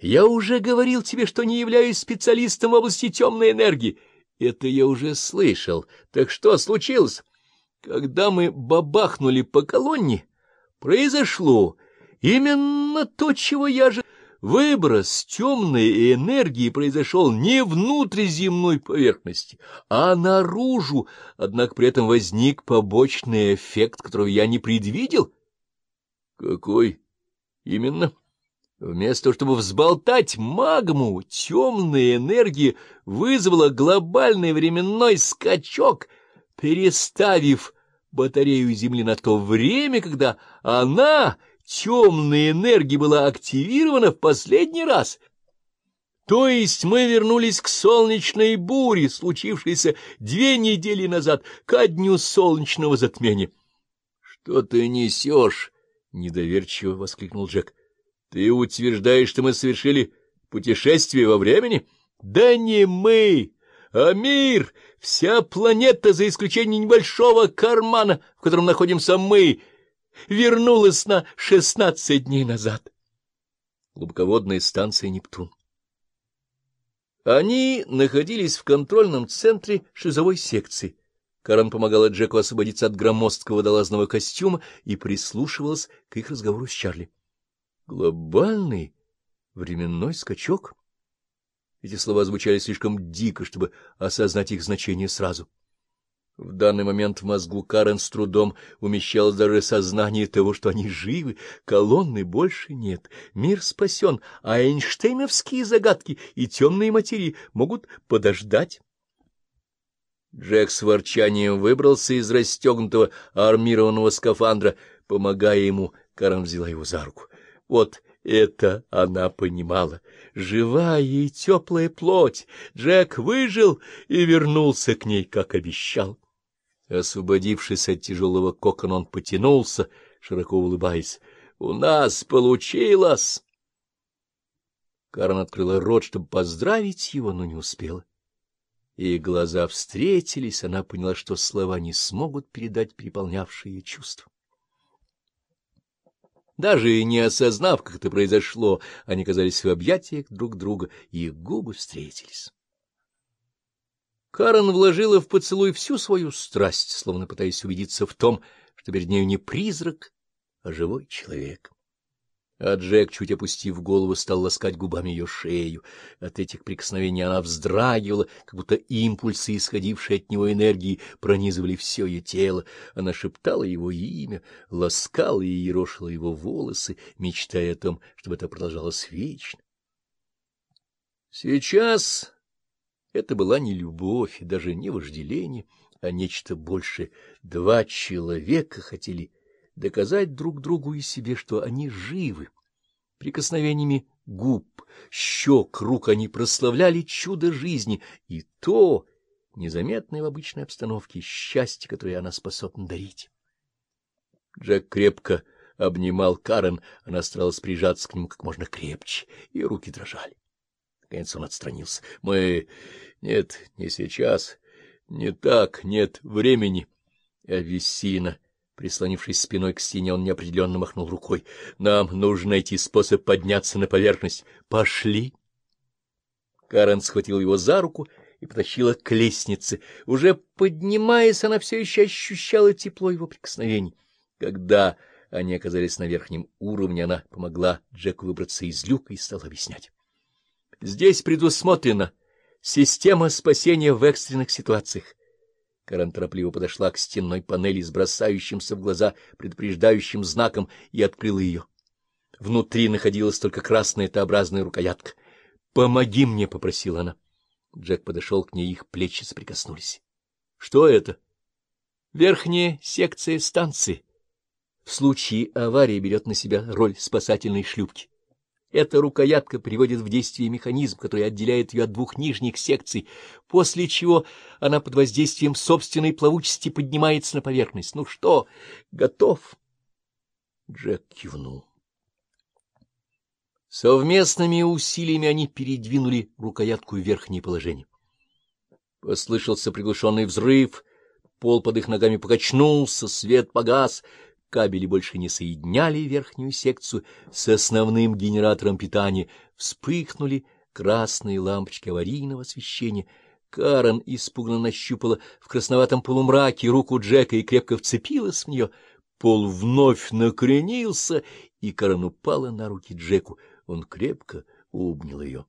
Я уже говорил тебе, что не являюсь специалистом в области темной энергии. Это я уже слышал. Так что случилось? Когда мы бабахнули по колонне, произошло именно то, чего я же... Выброс темной энергии произошел не внутрь земной поверхности, а наружу, однако при этом возник побочный эффект, которого я не предвидел. — Какой именно? Вместо того, чтобы взболтать магму, темная энергия вызвала глобальный временной скачок, переставив батарею Земли на то время, когда она темная энергия была активирована в последний раз. То есть мы вернулись к солнечной буре, случившейся две недели назад, ко дню солнечного затмения. — Что ты несешь? — недоверчиво воскликнул Джек. — Ты утверждаешь, что мы совершили путешествие во времени? — Да не мы, а мир, вся планета, за исключением небольшого кармана, в котором находимся мы — вернулась на шестнадцать дней назад. Глубоководная станция «Нептун». Они находились в контрольном центре шизовой секции. Карен помогала Джеку освободиться от громоздкого водолазного костюма и прислушивалась к их разговору с Чарли. Глобальный временной скачок? Эти слова звучали слишком дико, чтобы осознать их значение сразу. В данный момент в мозгу Карен с трудом умещалось даже сознание того, что они живы, колонны больше нет, мир спасен, а эйнштейновские загадки и темные материи могут подождать. Джек с ворчанием выбрался из расстегнутого армированного скафандра. Помогая ему, Карен взяла его за руку. Вот это она понимала. Живая и теплая плоть. Джек выжил и вернулся к ней, как обещал. Освободившись от тяжелого кокона, он потянулся, широко улыбаясь. — У нас получилось! Карен открыла рот, чтобы поздравить его, но не успела. И глаза встретились, она поняла, что слова не смогут передать переполнявшие чувства. Даже не осознав, как это произошло, они казались в объятиях друг друга, и их губы встретились. Карен вложила в поцелуй всю свою страсть, словно пытаясь убедиться в том, что перед нею не призрак, а живой человек. А Джек, чуть опустив голову, стал ласкать губами ее шею. От этих прикосновений она вздрагивала, как будто импульсы, исходившие от него энергии, пронизывали все ее тело. Она шептала его имя, ласкала и ерошила его волосы, мечтая о том, чтобы это продолжалось вечно. Сейчас это была не любовь и даже не вожделение, а нечто большее. Два человека хотели доказать друг другу и себе, что они живы. Прикосновениями губ, щек, рук они прославляли чудо жизни и то, незаметное в обычной обстановке, счастье, которое она способна дарить. Джек крепко обнимал Карен, она старалась прижаться к нему как можно крепче, и руки дрожали. Наконец он отстранился. — Мы... Нет, не сейчас. Не так, нет времени. Авессина, прислонившись спиной к стене, он неопределенно махнул рукой. — Нам нужно найти способ подняться на поверхность. Пошли. Карен схватил его за руку и потащила к лестнице. Уже поднимаясь, она все еще ощущала тепло его прикосновений. Когда они оказались на верхнем уровне, она помогла Джеку выбраться из люка и стала объяснять. Здесь предусмотрена система спасения в экстренных ситуациях. Карен торопливо подошла к стенной панели с бросающимся в глаза предупреждающим знаком и открыла ее. Внутри находилась только красная Т-образная рукоятка. «Помоги мне!» — попросила она. Джек подошел к ней, их плечи соприкоснулись. «Что это?» «Верхняя секция станции. В случае аварии берет на себя роль спасательной шлюпки. Эта рукоятка приводит в действие механизм, который отделяет ее от двух нижних секций, после чего она под воздействием собственной плавучести поднимается на поверхность. Ну что, готов? Джек кивнул. Совместными усилиями они передвинули рукоятку в верхнее положение. Послышался приглушенный взрыв, пол под их ногами покачнулся, свет погас. Кабели больше не соединяли верхнюю секцию с основным генератором питания, вспыхнули красные лампочки аварийного освещения. Карен испуганно нащупала в красноватом полумраке руку Джека и крепко вцепилась в нее. Пол вновь накренился, и Карен упала на руки Джеку. Он крепко обнял ее.